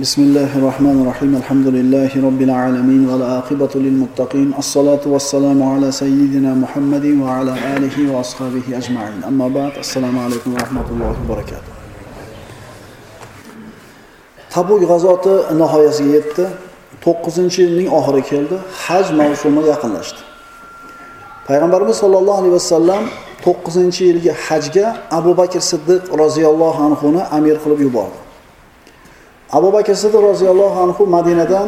بسم الله الرحمن الرحيم الحمد لله رب العالمين والعاقبة للمتقين الصلاة والسلام على سيدنا محمد وعلى آله وأصحابه أجمعين أما بعد السلام عليكم ورحمة الله وبركاته tabuk g'azoti nihoyasiga yetdi to'qqizinchi yilning oxiri keldi haj mavsumi yaqinlashdi payg'ambarimiz sollallohu alayhi vasallam to'qqizinchi yilgi hajga abu bakr siddiq roziyallohu anhuni amir qilib yubordi Abu bakr siddiq roziyallohu anhu madinadan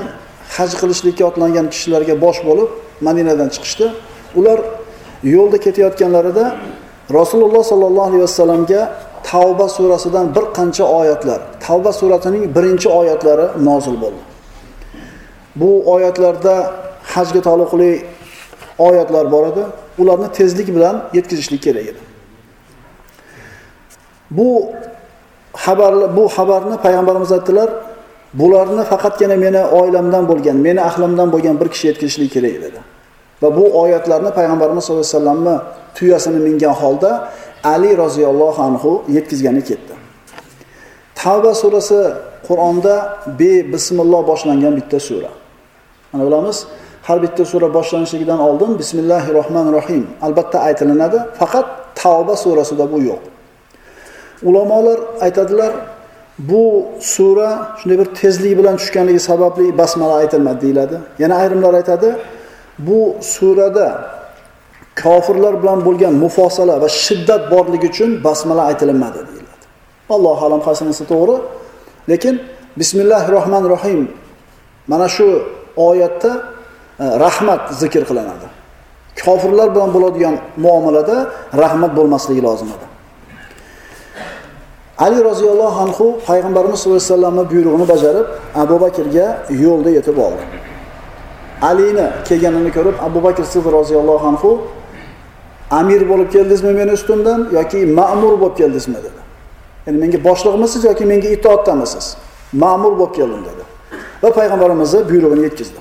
haj qilishlikka otlangan kishilarga bosh bo'lib madinadan chiqishdi. Ular yo'lda ketayotganlarida rasululloh sollallohu alayhi vasallamga tavba surasidan bir qancha oyatlar tavba surasining birinchi oyatlari nozil bo'ldi. Bu oyatlarda hajga taalluqli oyatlar bor edi. Ularni tezlik bilan yetkazishlik kerak edi. Bu xabar bu xabarni payg'ambarimiz aytdilar bularni faqatgina meni oilamdan bo'lgan meni ahlimdan bo'lgan bir kishi yetkazishlik kerak dedi. Va bu oyatlarni payg'ambarimiz sallallohu alayhi vasallamni tuyasini mingan holda ali roziyallohu anhu yetkazgani ketdi. Tavba surasi qur'onda be bismilloh boshlangan bitta sura. Mana bilamiz har bitta sura boshlanishligidan oldin bismillahi rohmanir rohim albatta aytilinadi faqat tavba surasida bu yo'q. Ulamolar aytadilar bu sura shunday bir tezlik bilan tushganligi sababli basmala aytilmadi deyiladi. Yana ayrimlar aytadi bu surada kofirlar bilan bo'lgan mufosala va shiddat borligi uchun basmala aytilinmadi deyiladi. Allohu alam qaysinisi to'g'ri? Lekin bismillahi rohmanir rohim mana shu oyatda e, rahmat zikr qilinadi. Kofirlar bilan bo'ladigan muomalada rahmat bo'lmasligi lozim edi. Ali roziyallohu anhu payg'ambarimiz sallallohu alayhi vasallamni buyrug'ini bajarib abu bakrga yo'lda yetib oldi. Alini kelganini ko'rib abu bakr siddiq roziyallohu anhu amir bo'lib keldingizmi meni ustimdan yoki ma'mur bo'lib keldingizmi? dedi. Ya'ni menga boshliqmisiz yoki menga itoatdamisiz? Ma'mur bo'lib keldim dedi. Va payg'ambarimizni buyrug'ini yetkazdi.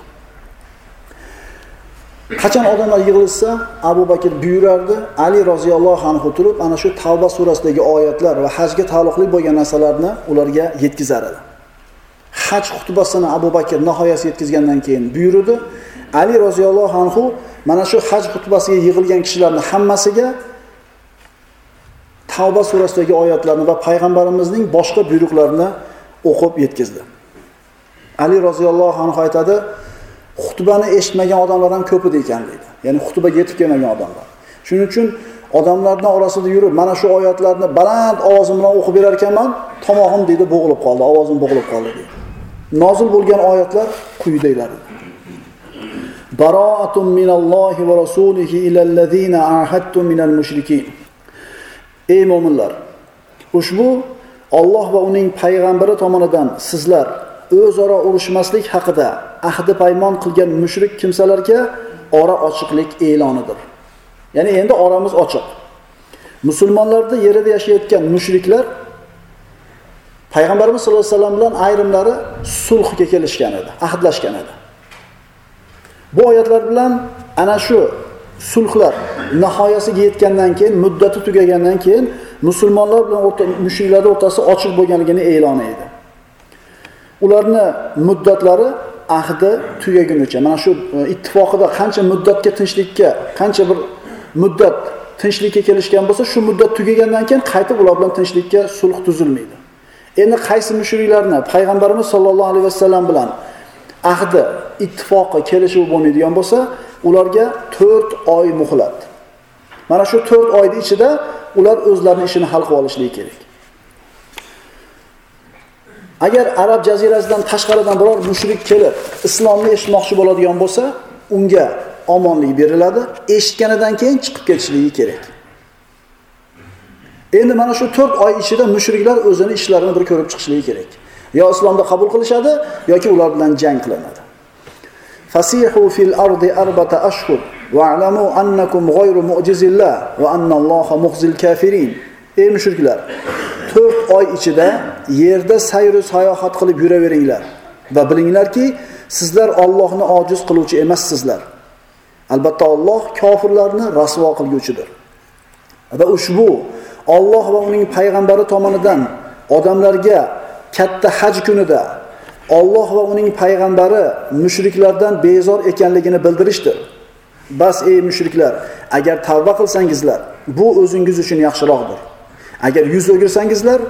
Qachon odamlar yig'ilishsa abu bakr buyurardi ali roziyallohu anhu turib ana shu tavba surasidagi oyatlar va hajga taalluqli bo'lgan narsalarni ularga yetkazar edi. Haj xutbasini abu bakr nihoyasi yetkazgandan keyin buyurdi. Ali roziyallohu anhu mana shu haj xutbasiga yig'ilgan kishilarni hammasiga tavba surasidagi oyatlarni va payg'ambarimizning boshqa buyruqlarini o'qib yetkazdi. Ali roziyallohu anhu aytadi xutbani eshitmagan odamlar ham ko'p edi ekan deydi. Ya'ni xutbaga yetib kelmagan odamlar. Shuning uchun odamlarni orasida yurib mana shu oyatlarni baland ovozim bilan o'qib berar ekanman tomog'im deydi bo'g'ilib qoldi ovozim bo'g'ilib qoldi deydi. Nozil bo'lgan oyatlar quyidagilar baroatun minallohi va rasulihi ilallazina ahadtum minal mushrikin. Ey mo'minlar ushbu Alloh va uning payg'ambari tomonidan sizlar o'zaro urushmaslik haqida ahdi paymon qilgan mushrik kimsalarga ora ochiqlik e'lonidir. Ya'ni endi oramiz ochiq. Musulmonlarda yerida yashayotgan mushriklar payg'ambarimiz sollallohu alayhi vasallam bilan ayrimlari sulhga kelishgan edi, ahdlashgan edi. Bu oyatlar bilan ana shu sulhlar nihoyasiga yetgandan keyin, muddati tugagandan keyin musulmonlar bilan mushriklar o'rtasi ochiq bo'lganligini e'lon edi. Ularni muddatlari ahdi tugagunicha mana shu e, ittifoqida qancha muddatga tinchlikka qancha bir muddat tinchlikka kelishgan bo'lsa shu muddat tugagandan keyin qaytib ular bilan tinchlikka sulh tuzilmaydi. Endi qaysi mushriklarni payg'ambarimiz sollallohu alayhi vasallam bilan ahdi ittifoqi kelishuv bo'lmaydigan bo'lsa ularga to'rt oy muhlat. Mana shu to'rt oyni ichida ular o'zlarini ishini hal qilib olishligi kerak. Agar arab jazirasidan tashqaridan biror mushrik kelib islomni eshitmoqchi bo'ladigan bo'lsa unga omonlik beriladi eshitganidan keyin chiqib ketishligi kerak. Endi mana shu to'rt oy ichida mushriklar o'zini ishlarini bir ko'rib chiqishligi kerak. Yo islomni qabul qilishadi yoki ular bilan jang qilinadi. Fasihu fil ardi arbata ashhur va'lamu annakum ghayru mu'jizillah va annalloha muhzil kafirin. Ey mushriklar to'rt oy ichida yerda sayru sayohat qilib yuraveringlar va bilinglarki sizlar Allohni ojiz qiluvchi emassizlar albatta Alloh kofirlarni rasvo qilguvchidir va ushbu Alloh va uning payg'ambari tomonidan odamlarga katta haj kunida Alloh va uning payg'ambari mushriklardan bezor ekanligini bildirishdir. Bas ey mushriklar, agar tavba qilsangizlar, bu o'zingiz uchun yaxshiroqdir. Agar yuz o'girsangizlar,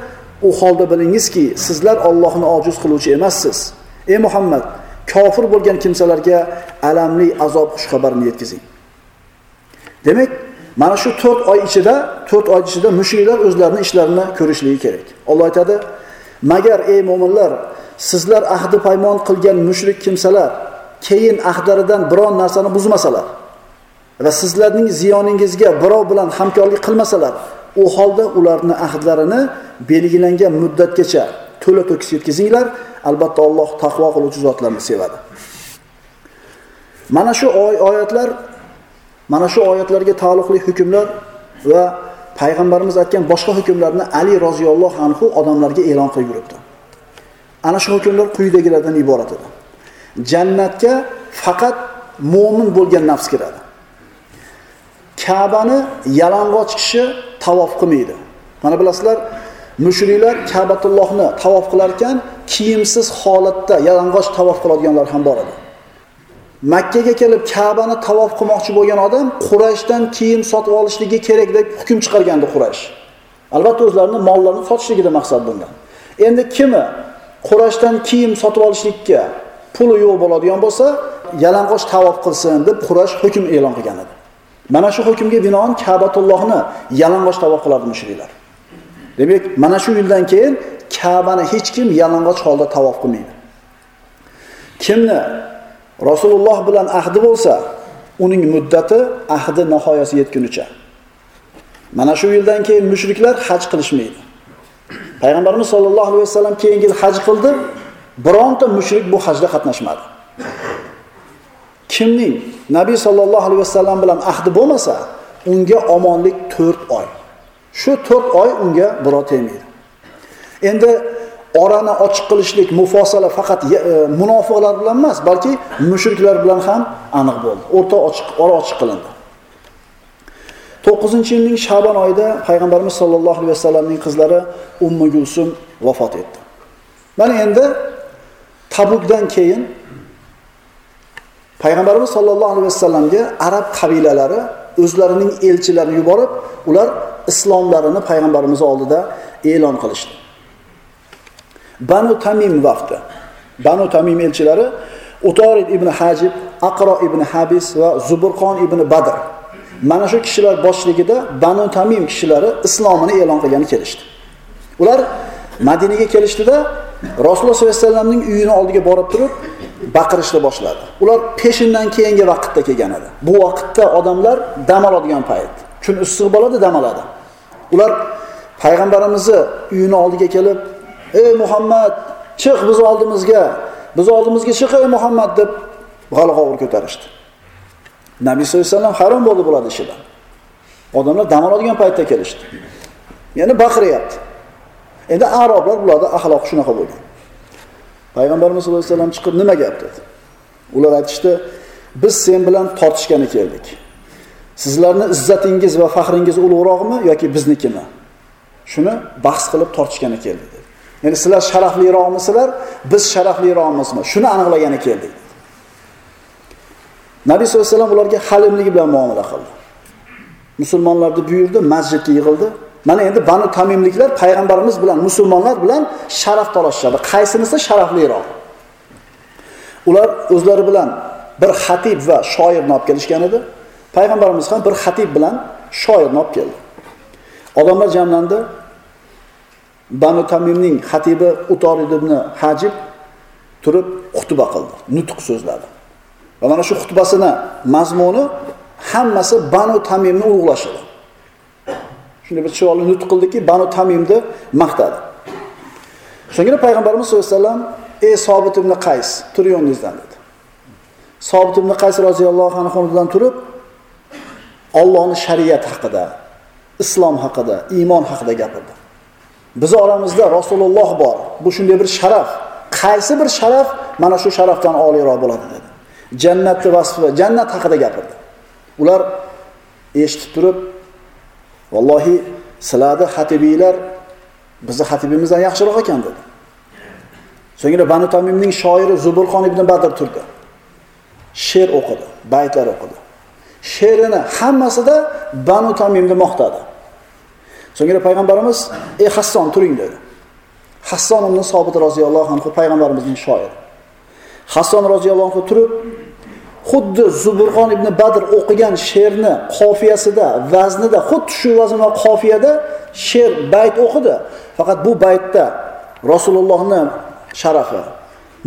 u holda bilingizki, sizlar Allohni ojiz qiluvchi emassiz. Ey Muhammad, kofir bo'lgan kimsalarga alamli azob xushxabarini yetkazing. Demak, mana shu 4 oy ichida, 4 oy ichida mushriklar o'zlarining ishlarini ko'rishligi kerak. Alloh aytadi: "Magar ey mu'minlar, sizlar ahdi paymon qilgan mushrik kimsalar keyin ahdlaridan biron narsani buzmasalar va sizlarning ziyoningizga birov bilan hamkorlik qilmasalar, u holda ularni ahdlarini belgilangan muddatgacha to'la to'kis yetkazinglar. Albatta Alloh taqvo qiluvchi zotlarni sevadi. Mana shu oy oyatlar mana shu oyatlarga taalluqli hukmlar va payg'ambarimiz aytgan boshqa hukmlarni Ali roziyallohu anhu odamlarga e'lon qilib yuribdi. Ana shu hukmlar quyidagilardan iborat edi. Jannatga faqat mu'min bo'lgan nafs kiradi. Ka'bani yalang'och kishi tavof qilmaydi. Mana bilasizlar, mushriklar Ka'batullohni tavof qilar ekan, kiyimsiz holatda yalang'och tavof qiladiganlar ham bor edi. Makkaga kelib Ka'bani tavof qilmoqchi bo'lgan odam Qurayshdan kiyim sotib olishligi kerak deb hukm chiqargandi Quraysh. Albatta o'zlarini mollarini sotishligida maqsad bundan. Endi kimi Qurashdan kiyim sotib olishlikka puli yo'q bo'ladigan bo'lsa, yalang'och tavof qilsin deb Qurash hukm e'lon qilgan edi. Mana shu hukmga binoan Ka'batullohni yalang'och tavof qiladi mushriklar. Demak, mana shu yildan keyin Ka'bani hech kim yalang'och holda tavof qilmaydi. Kimni Rasululloh bilan ahdi bo'lsa, uning muddati ahdi nihoyasi yetgunicha. Mana shu yildan keyin mushriklar haj qilishmaydi. Payg'ambarimiz sollallohu alayhi vasallam keyingi yil haj qildi, bironta mushrik bu hajda qatnashmadi. Kimning Nabiy sollallohu alayhi vasallam bilan ahdi bo'lmasa, unga omonlik 4 oy. Shu 4 oy unga birov tegmaydi. Endi orani ochiq qilishlik mufosala faqat e, munofiqlar bilan emas, balki mushriklar bilan ham aniq bo'ldi. O'rta ochiq, ora ochiq qilindi. 9-yilning Shabon oyida payg'ambarimiz sollallohu alayhi vasallamning qizlari Ummu Gulsum vafot etdi. Mana endi Tabukdan keyin payg'ambarimiz sollallohu alayhi vasallamga arab qabilalari o'zlarining elchilarini yuborib, ular islomlarini payg'ambarimiz oldida e'lon qilishdi. Banu Tamim vaqti. Banu Tamim elchilari Utorid ibn Hajib, Aqro ibn Habis va Zuburqon ibn Badr mana shu kishilar boshligida Banu Tamim kishilari islomini e'lon qilgani kelishdi. Ular Madinaga kelishdida Rasululloh sollallohu alayhi vasallamning uyini oldiga borib turib baqirishni boshladi. Ular peshindan keyingi vaqtda kelgan edi. Bu vaqtda odamlar dam oladigan payt. Kun issiq bo'ladi, dam oladi. Ular payg'ambarimizni uyini oldiga kelib, "Ey Muhammad, chiq biz oldimizga, biz oldimizga chiq ey Muhammad" deb g'alg'ovur ko'tarishdi. Nabiy sollallohu alayhi vasallam hayron bo'ldi bularni ishidan. Odamlar dam oladigan paytda kelishdi. Ya'ni baqiryapti. Endi arablar bularda axloq shunaqa bo'lgan. Payg'ambarimiz sollallohu alayhi vasallam chiqib nima gap dedi? Ular aytishdi, biz sen bilan tortishgani keldik. Sizlarning izzatingiz va faxringiz ulug'roqmi yoki biznikimi? Shuni bahs qilib tortishgani keldik dedi. Ya'ni sizlar sharafliroqmisizlar, biz sharafliroqmizmi? Shuni aniqlagani keldik. Nabiy sollallohu alayhi vasallam ularga halimligi bilan muomala qildi. Musulmonlarni buyurdi, masjidga yig'ildi. Mana endi Banu Tamimliklar payg'ambarimiz bilan musulmonlar bilan sharaf talashishadi. Qaysinisi sharafliroq? Ular o'zlari bilan bir xatib va shoirni olib kelishgan edi. Payg'ambarimiz ham bir xatib bilan shoirni olib keldi. Odamlar jamlandi. Banu Tamimning xatibi Utorid ibn Hajib turib xutba qildi, nutq so'zladi. Va mana shu xutbasini mazmuni hammasi Banu Tamimni ulug'lash edi. Shunday bir chiroyli nutq qildiki, Banu Tamimni maqtadi. So'ngra payg'ambarimiz sallallohu alayhi vasallam: "Ey Sobit ibn Qays, tur yo'lingizdan" dedi. Sobit ibn Qays roziyallohu anhu o'rnidan turib, Allohning shariat haqida, islom haqida, iymon haqida gapirdi. Biz oramizda Rasululloh bor. Bu shunday bir sharaf. Qaysi bir sharaf mana shu sharafdan oliyroq bo'ladi dedi. jannatni vasfi, jannat haqida gapirdi. Ular eshitib turib, vallohi sizlarni xatibiylar bizni xatibimizdan yaxshiroq ekan dedi. So'ngra Banu Tamimning shoiri zubulxon ibn Badr turdi. She'r o'qidi, baytlar o'qidi. She'rini hammasida Banu Tamimni maqtadi. So'ngra payg'ambarimiz "Ey Hasson, turing" dedi. Hasson ibn Sobit roziyallohu anhu payg'ambarimizning shoiri. Hasson roziyallohu anhu turib, xuddi Zuburxon ibn Badr o'qigan she'rni qofiyasida, vaznida, xuddi shu vazn va qofiyada she'r bayt o'qidi. Faqat bu baytda Rasulullohning sharafi,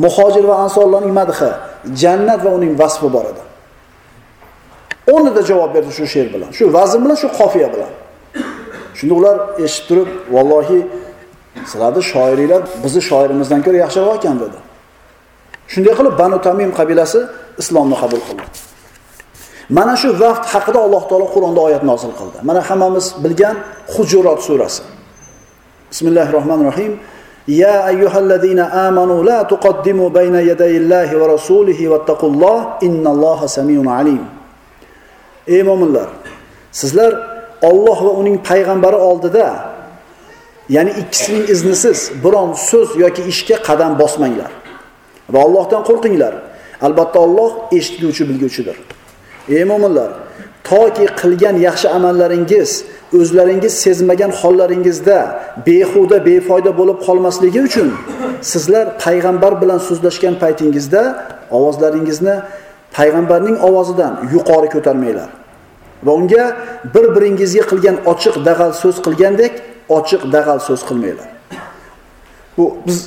muhojir va ansorlarning madhi, jannat va uning vasfi bor edi. O'rnida javob berdi shu she'r bilan, shu vazn bilan, shu qofiya bilan. Shunda ular eshitib turib, vallohi sizlarni shoiringlar bizni shoirimizdan ko'ra yaxshiroq ekan dedi. Shunday qilib Banu Tamim qabilasi islomni qabul qildi. Mana shu vaqt haqida Alloh taolo Qur'onda oyat nozil qildi. Mana hammamiz bilgan Hujurat surasi. Bismillahirrohmanirrohim. Ya ayyuhallazina amanu la tuqaddimu bayna yadayillahi va rasulihi wattaqulloh innalloha samiyun alim. Ey mu'minlar, sizlar Alloh va uning payg'ambari oldida ya'ni ikkisining iznisiz biron so'z yoki ishga qadam bosmanglar. Va Allohdan qo'rqinglar. Albatta Alloh eshituvchi, bilguvchidir. Ey mu'minlar, toki qilgan yaxshi amallaringiz o'zlaringiz sezmagan hollaringizda behuda, befoyda bo'lib qolmasligi uchun sizlar payg'ambar bilan so'zlashgan paytingizda ovozlaringizni payg'ambarning ovozidan yuqori ko'tarmanglar. Va unga bir-biringizga qilgan ochiq dag'al so'z qilgandek ochiq dag'al so'z qilmanglar. Bu biz